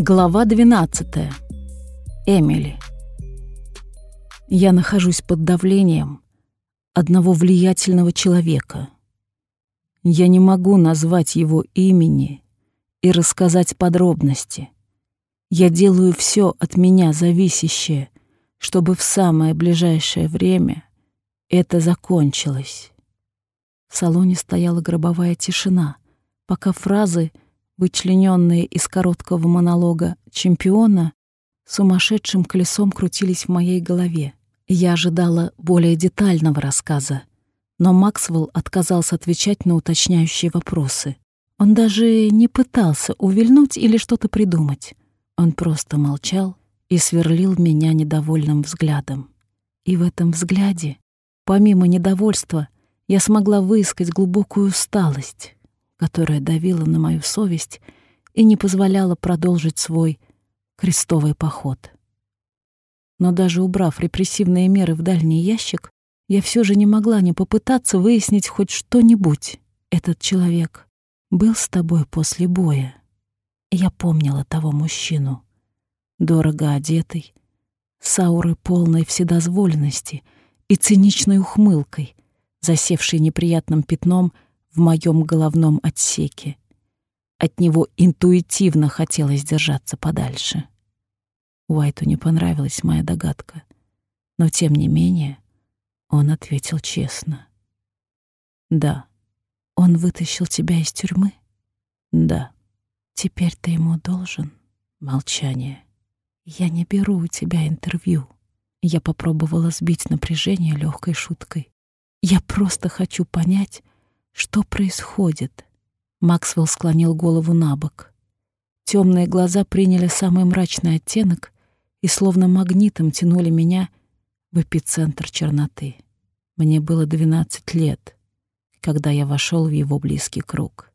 Глава 12. Эмили. Я нахожусь под давлением одного влиятельного человека. Я не могу назвать его имени и рассказать подробности. Я делаю все от меня зависящее, чтобы в самое ближайшее время это закончилось. В салоне стояла гробовая тишина, пока фразы — вычлененные из короткого монолога чемпиона, сумасшедшим колесом крутились в моей голове. Я ожидала более детального рассказа, но Максвелл отказался отвечать на уточняющие вопросы. Он даже не пытался увильнуть или что-то придумать. Он просто молчал и сверлил меня недовольным взглядом. И в этом взгляде, помимо недовольства, я смогла выискать глубокую усталость которая давила на мою совесть и не позволяла продолжить свой крестовый поход. Но даже убрав репрессивные меры в дальний ящик, я все же не могла не попытаться выяснить хоть что-нибудь. Этот человек был с тобой после боя. Я помнила того мужчину, дорого одетый, с аурой полной вседозволенности и циничной ухмылкой, засевшей неприятным пятном — в моем головном отсеке. От него интуитивно хотелось держаться подальше. Уайту не понравилась моя догадка, но тем не менее он ответил честно. «Да». «Он вытащил тебя из тюрьмы?» «Да». «Теперь ты ему должен?» Молчание. «Я не беру у тебя интервью». Я попробовала сбить напряжение легкой шуткой. «Я просто хочу понять, что происходит? Максвелл склонил голову на бок. Темные глаза приняли самый мрачный оттенок и словно магнитом тянули меня в эпицентр черноты. Мне было 12 лет, когда я вошел в его близкий круг.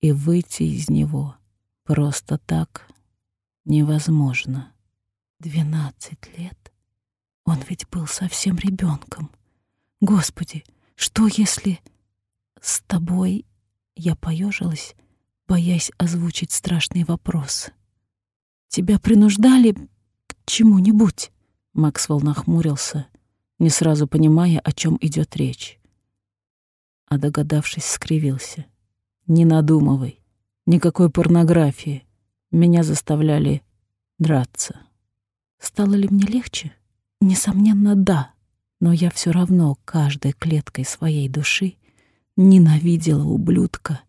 И выйти из него просто так невозможно. 12 лет? Он ведь был совсем ребенком. Господи, что если... «С тобой...» — я поежилась, боясь озвучить страшный вопрос. «Тебя принуждали к чему-нибудь?» Максвелл нахмурился, не сразу понимая, о чем идет речь. А догадавшись, скривился. «Не надумывай. Никакой порнографии. Меня заставляли драться». Стало ли мне легче? Несомненно, да. Но я все равно каждой клеткой своей души Ненавидела ублюдка,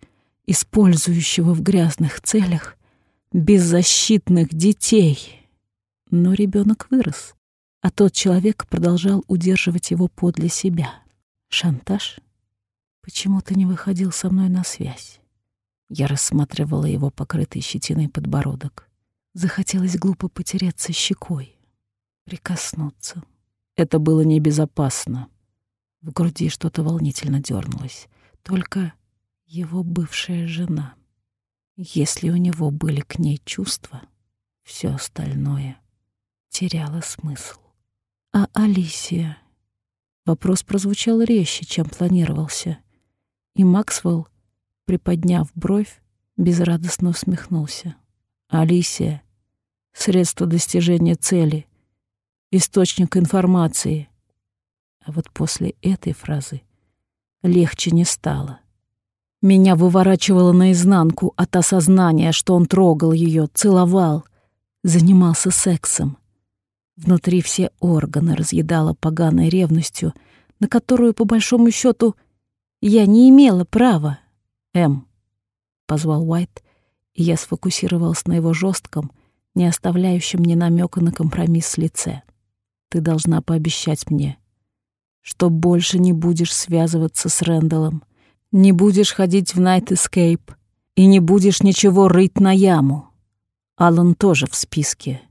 использующего в грязных целях беззащитных детей. Но ребенок вырос, а тот человек продолжал удерживать его подле себя. Шантаж? Почему ты не выходил со мной на связь? Я рассматривала его покрытый щетиной подбородок. Захотелось глупо потереться щекой, прикоснуться. Это было небезопасно. В груди что-то волнительно дернулось только его бывшая жена. Если у него были к ней чувства, все остальное теряло смысл. А Алисия? Вопрос прозвучал резче, чем планировался, и Максвелл, приподняв бровь, безрадостно усмехнулся. Алисия — средство достижения цели, источник информации. А вот после этой фразы легче не стало. Меня выворачивало наизнанку от осознания, что он трогал ее, целовал, занимался сексом. Внутри все органы разъедало поганой ревностью, на которую, по большому счету, я не имела права. «Эм», — позвал Уайт, и я сфокусировалась на его жестком, не оставляющем ни намека на компромисс лице. «Ты должна пообещать мне, что больше не будешь связываться с Рэндаллом, не будешь ходить в Night Escape и не будешь ничего рыть на яму. Алан тоже в списке.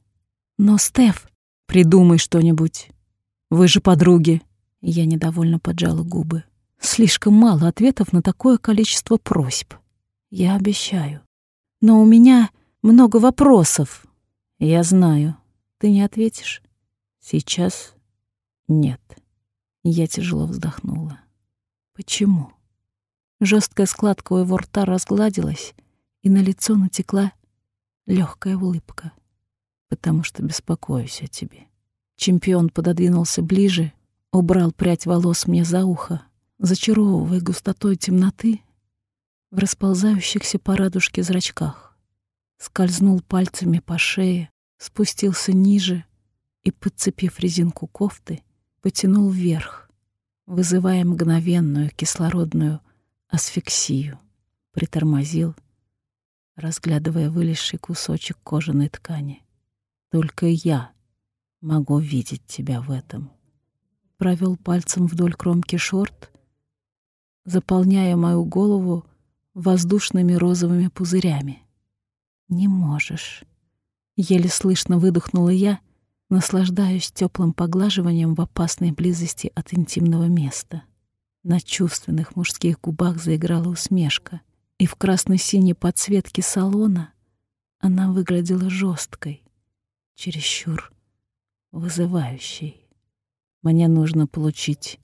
Но, Стеф, придумай что-нибудь. Вы же подруги. Я недовольно поджала губы. Слишком мало ответов на такое количество просьб. Я обещаю. Но у меня много вопросов. Я знаю. Ты не ответишь? Сейчас нет. Я тяжело вздохнула. Почему? Жесткая складка у его рта разгладилась, и на лицо натекла Легкая улыбка, потому что беспокоюсь о тебе. Чемпион пододвинулся ближе, убрал прядь волос мне за ухо, зачаровывая густотой темноты в расползающихся по радужке зрачках. Скользнул пальцами по шее, спустился ниже и, подцепив резинку кофты, потянул вверх, вызывая мгновенную кислородную асфиксию. Притормозил, разглядывая вылезший кусочек кожаной ткани. «Только я могу видеть тебя в этом». Провел пальцем вдоль кромки шорт, заполняя мою голову воздушными розовыми пузырями. «Не можешь». Еле слышно выдохнула я — наслаждаюсь теплым поглаживанием в опасной близости от интимного места. На чувственных мужских губах заиграла усмешка, и в красно-синей подсветке салона она выглядела жесткой, чересчур вызывающей. Мне нужно получить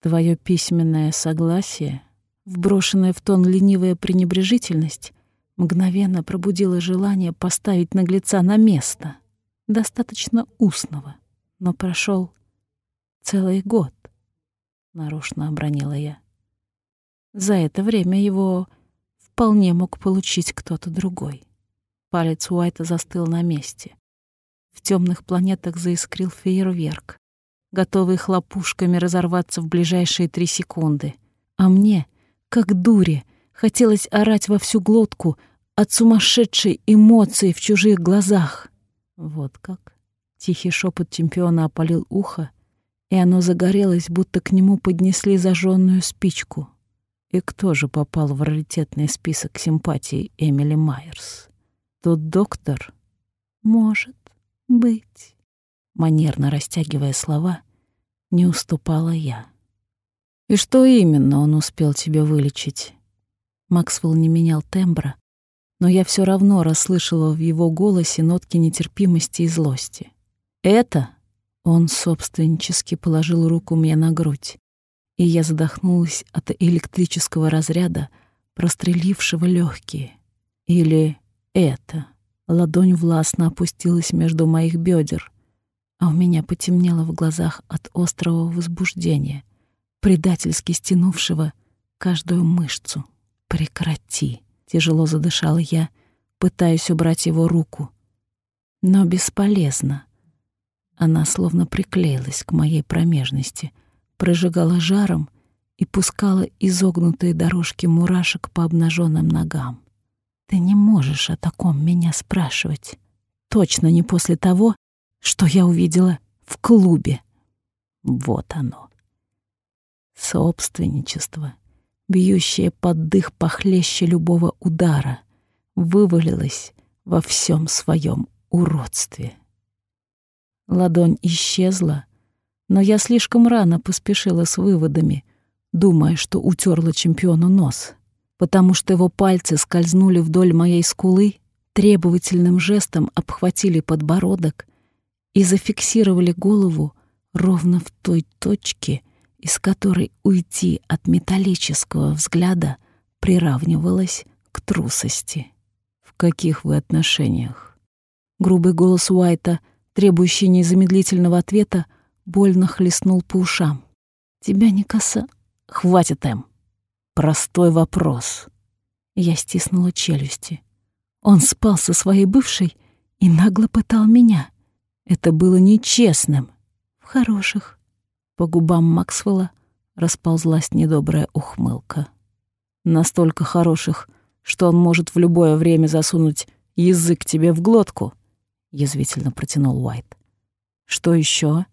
твое письменное согласие, вброшенная в тон ленивая пренебрежительность, мгновенно пробудила желание поставить наглеца на место — достаточно устного, но прошел целый год, нарочно обронила я. За это время его вполне мог получить кто-то другой. Палец Уайта застыл на месте. В темных планетах заискрил фейерверк, готовый хлопушками разорваться в ближайшие три секунды. А мне, как дуре, хотелось орать во всю глотку от сумасшедшей эмоции в чужих глазах. Вот как. Тихий шепот чемпиона опалил ухо, и оно загорелось, будто к нему поднесли зажженную спичку. И кто же попал в раритетный список симпатий Эмили Майерс? Тот доктор? Может быть. Манерно растягивая слова, не уступала я. И что именно он успел тебе вылечить? Максвелл не менял тембра, но я все равно расслышала в его голосе нотки нетерпимости и злости. «Это...» — он собственнически положил руку мне на грудь, и я задохнулась от электрического разряда, прострелившего легкие. Или «это...» Ладонь властно опустилась между моих бедер, а у меня потемнело в глазах от острого возбуждения, предательски стянувшего каждую мышцу. «Прекрати!» Тяжело задышала я, пытаясь убрать его руку. Но бесполезно. Она словно приклеилась к моей промежности, прожигала жаром и пускала изогнутые дорожки мурашек по обнаженным ногам. Ты не можешь о таком меня спрашивать. Точно не после того, что я увидела в клубе. Вот оно. Собственничество — бьющее под дых похлеще любого удара, вывалилось во всем своем уродстве. Ладонь исчезла, но я слишком рано поспешила с выводами, думая, что утерла чемпиону нос, потому что его пальцы скользнули вдоль моей скулы, требовательным жестом обхватили подбородок и зафиксировали голову ровно в той точке, из которой уйти от металлического взгляда приравнивалось к трусости. «В каких вы отношениях?» Грубый голос Уайта, требующий незамедлительного ответа, больно хлестнул по ушам. «Тебя не коса...» «Хватит, Эм!» «Простой вопрос». Я стиснула челюсти. Он спал со своей бывшей и нагло пытал меня. Это было нечестным. В хороших, по губам Максвелла расползлась недобрая ухмылка. Настолько хороших, что он может в любое время засунуть язык тебе в глотку, язвительно протянул Уайт. Что еще?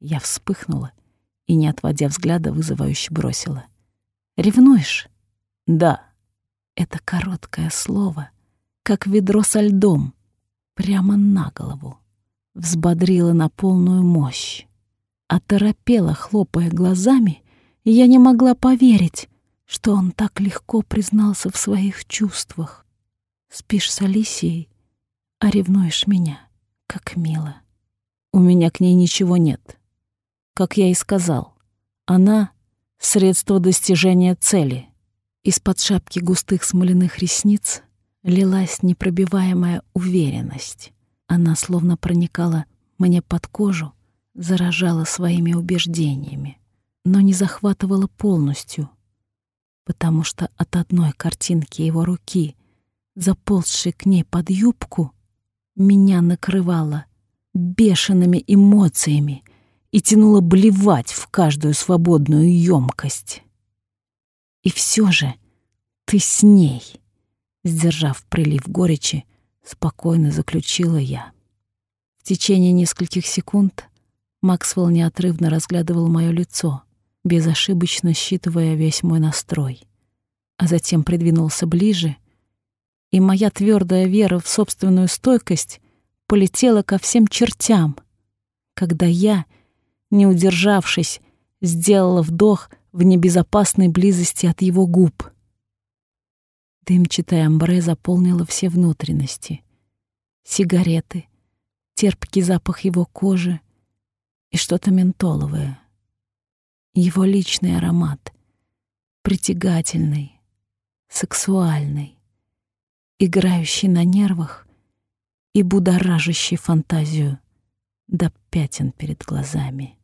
Я вспыхнула и, не отводя взгляда, вызывающе бросила. «Ревнуешь?» «Да». Это короткое слово, как ведро со льдом, прямо на голову, взбодрило на полную мощь оторопела, хлопая глазами, я не могла поверить, что он так легко признался в своих чувствах. Спишь с Алисией, а ревнуешь меня, как мило. У меня к ней ничего нет. Как я и сказал, она — средство достижения цели. Из-под шапки густых смоляных ресниц лилась непробиваемая уверенность. Она словно проникала мне под кожу, заражала своими убеждениями, но не захватывала полностью, потому что от одной картинки его руки, заползшей к ней под юбку, меня накрывало бешеными эмоциями и тянуло блевать в каждую свободную емкость. И все же ты с ней, сдержав прилив горечи, спокойно заключила я. В течение нескольких секунд Максвелл неотрывно разглядывал мое лицо, безошибочно считывая весь мой настрой, а затем придвинулся ближе, и моя твердая вера в собственную стойкость полетела ко всем чертям, когда я, не удержавшись, сделала вдох в небезопасной близости от его губ. Дымчатая амбре заполнила все внутренности. Сигареты, терпкий запах его кожи и что-то ментоловое. Его личный аромат, притягательный, сексуальный, играющий на нервах и будоражащий фантазию до пятен перед глазами.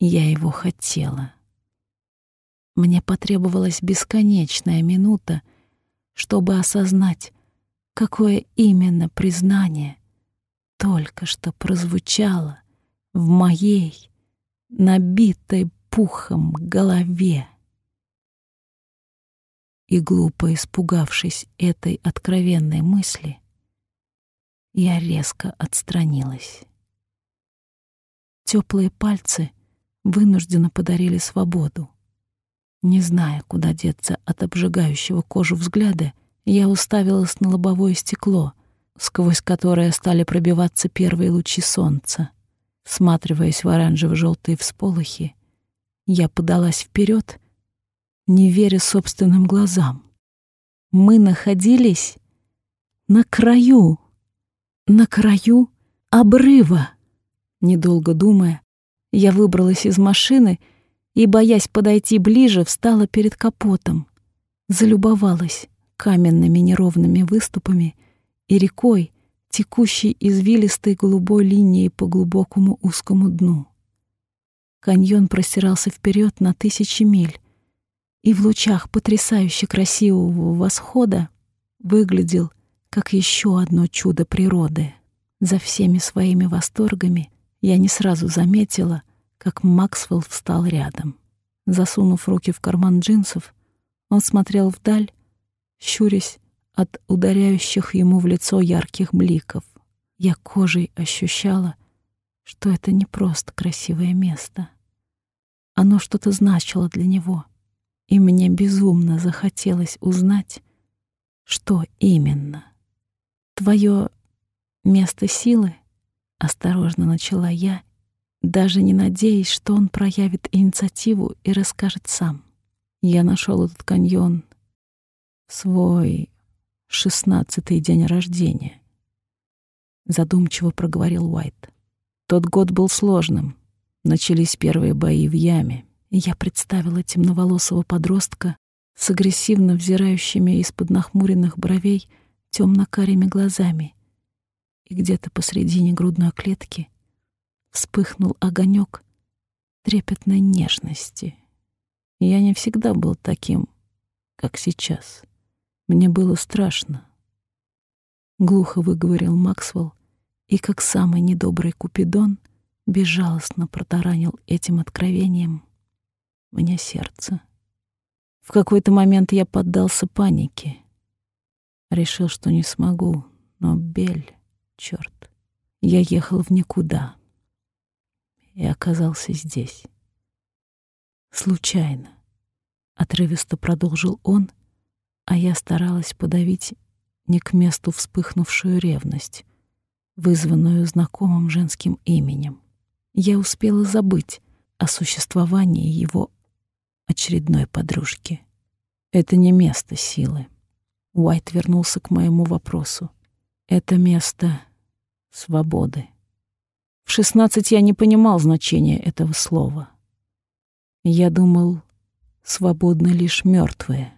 Я его хотела. Мне потребовалась бесконечная минута, чтобы осознать, какое именно признание только что прозвучало в моей набитой пухом голове. И глупо испугавшись этой откровенной мысли, я резко отстранилась. Теплые пальцы вынужденно подарили свободу. Не зная, куда деться от обжигающего кожу взгляда, я уставилась на лобовое стекло, сквозь которое стали пробиваться первые лучи солнца. Всматриваясь в оранжево-желтые всполохи, я подалась вперед, не веря собственным глазам. Мы находились на краю, на краю обрыва. Недолго думая, я выбралась из машины и, боясь подойти ближе, встала перед капотом, залюбовалась каменными неровными выступами и рекой, текущей извилистой голубой линией по глубокому узкому дну. Каньон простирался вперед на тысячи миль, и в лучах потрясающе красивого восхода выглядел как еще одно чудо природы. За всеми своими восторгами я не сразу заметила, как Максвелл встал рядом. Засунув руки в карман джинсов, он смотрел вдаль, щурясь от ударяющих ему в лицо ярких бликов. Я кожей ощущала, что это не просто красивое место. Оно что-то значило для него, и мне безумно захотелось узнать, что именно. Твое место силы, осторожно начала я даже не надеясь, что он проявит инициативу и расскажет сам. Я нашел этот каньон свой шестнадцатый день рождения. Задумчиво проговорил Уайт. Тот год был сложным. Начались первые бои в яме, и я представила темноволосого подростка с агрессивно взирающими из-под нахмуренных бровей темно-карими глазами. И где-то посредине грудной клетки — вспыхнул огонек трепетной нежности. Я не всегда был таким, как сейчас. Мне было страшно. Глухо выговорил Максвелл, и как самый недобрый Купидон безжалостно протаранил этим откровением мне сердце. В какой-то момент я поддался панике. Решил, что не смогу, но Бель, черт, я ехал в никуда и оказался здесь. Случайно. Отрывисто продолжил он, а я старалась подавить не к месту вспыхнувшую ревность, вызванную знакомым женским именем. Я успела забыть о существовании его очередной подружки. Это не место силы. Уайт вернулся к моему вопросу. Это место свободы. В шестнадцать я не понимал значения этого слова. Я думал, свободны лишь мертвые.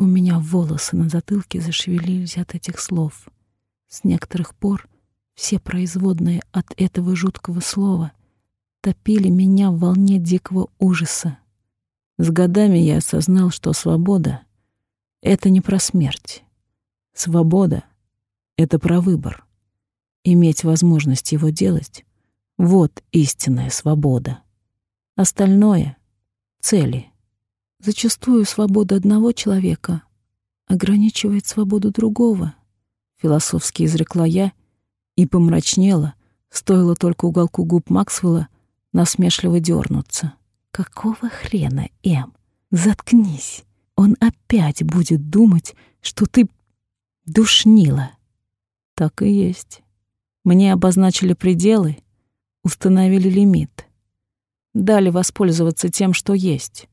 У меня волосы на затылке зашевелились от этих слов. С некоторых пор все производные от этого жуткого слова топили меня в волне дикого ужаса. С годами я осознал, что свобода — это не про смерть. Свобода — это про выбор. Иметь возможность его делать — вот истинная свобода. Остальное — цели. Зачастую свобода одного человека ограничивает свободу другого, философски изрекла я и помрачнела, стоило только уголку губ Максвелла насмешливо дернуться. Какого хрена, Эм? Заткнись. Он опять будет думать, что ты душнила. Так и есть. Мне обозначили пределы, установили лимит. Дали воспользоваться тем, что есть.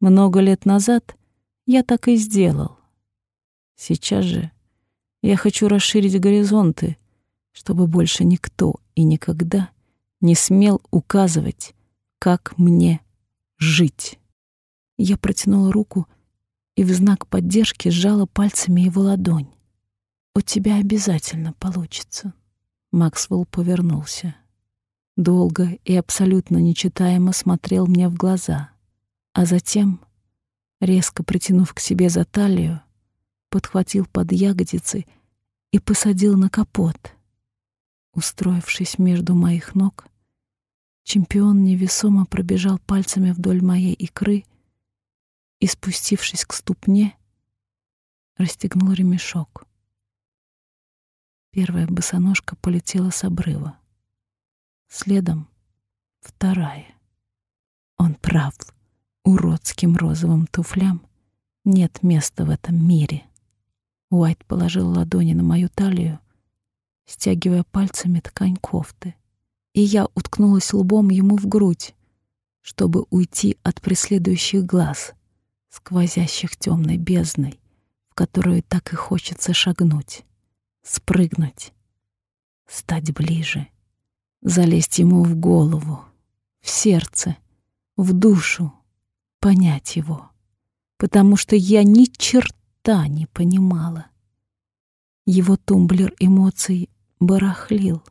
Много лет назад я так и сделал. Сейчас же я хочу расширить горизонты, чтобы больше никто и никогда не смел указывать, как мне жить. Я протянула руку и в знак поддержки сжала пальцами его ладонь. «У тебя обязательно получится». Максвелл повернулся. Долго и абсолютно нечитаемо смотрел мне в глаза, а затем, резко притянув к себе за талию, подхватил под ягодицы и посадил на капот. Устроившись между моих ног, чемпион невесомо пробежал пальцами вдоль моей икры и, спустившись к ступне, расстегнул ремешок. Первая босоножка полетела с обрыва. Следом вторая. Он прав. Уродским розовым туфлям. Нет места в этом мире. Уайт положил ладони на мою талию, стягивая пальцами ткань кофты, и я уткнулась лбом ему в грудь, чтобы уйти от преследующих глаз, сквозящих темной бездной, в которую так и хочется шагнуть спрыгнуть, стать ближе, залезть ему в голову, в сердце, в душу, понять его, потому что я ни черта не понимала. Его тумблер эмоций барахлил,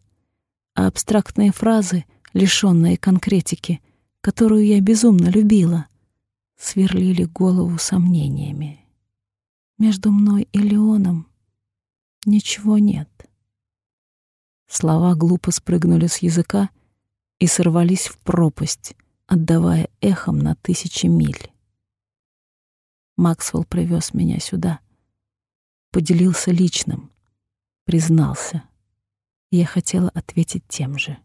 а абстрактные фразы, лишенные конкретики, которую я безумно любила, сверлили голову сомнениями. Между мной и Леоном ничего нет. Слова глупо спрыгнули с языка и сорвались в пропасть, отдавая эхом на тысячи миль. Максвелл привез меня сюда, поделился личным, признался. Я хотела ответить тем же,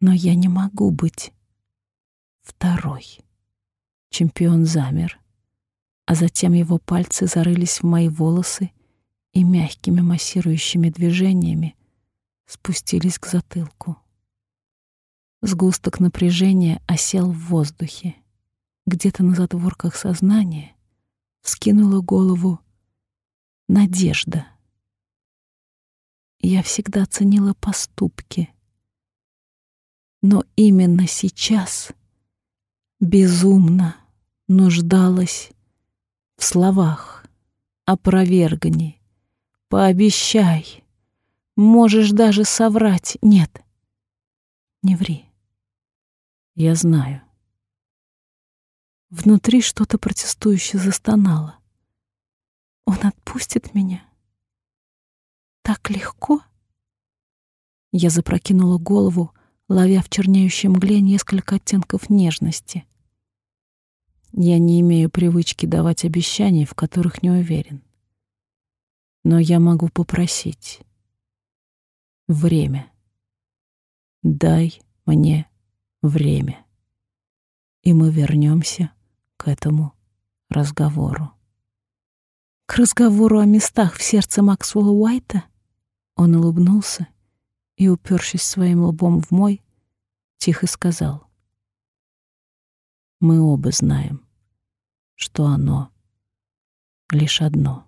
но я не могу быть второй. Чемпион замер, а затем его пальцы зарылись в мои волосы и мягкими массирующими движениями спустились к затылку. Сгусток напряжения осел в воздухе. Где-то на затворках сознания вскинула голову надежда. Я всегда ценила поступки, но именно сейчас безумно нуждалась в словах, опровергании, Пообещай. Можешь даже соврать. Нет. Не ври. Я знаю. Внутри что-то протестующе застонало. Он отпустит меня? Так легко? Я запрокинула голову, ловя в чернеющей мгле несколько оттенков нежности. Я не имею привычки давать обещаний, в которых не уверен но я могу попросить. Время. Дай мне время, и мы вернемся к этому разговору. К разговору о местах в сердце Максвелла Уайта? Он улыбнулся и, упершись своим лбом в мой, тихо сказал. Мы оба знаем, что оно лишь одно —